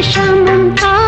विषमम्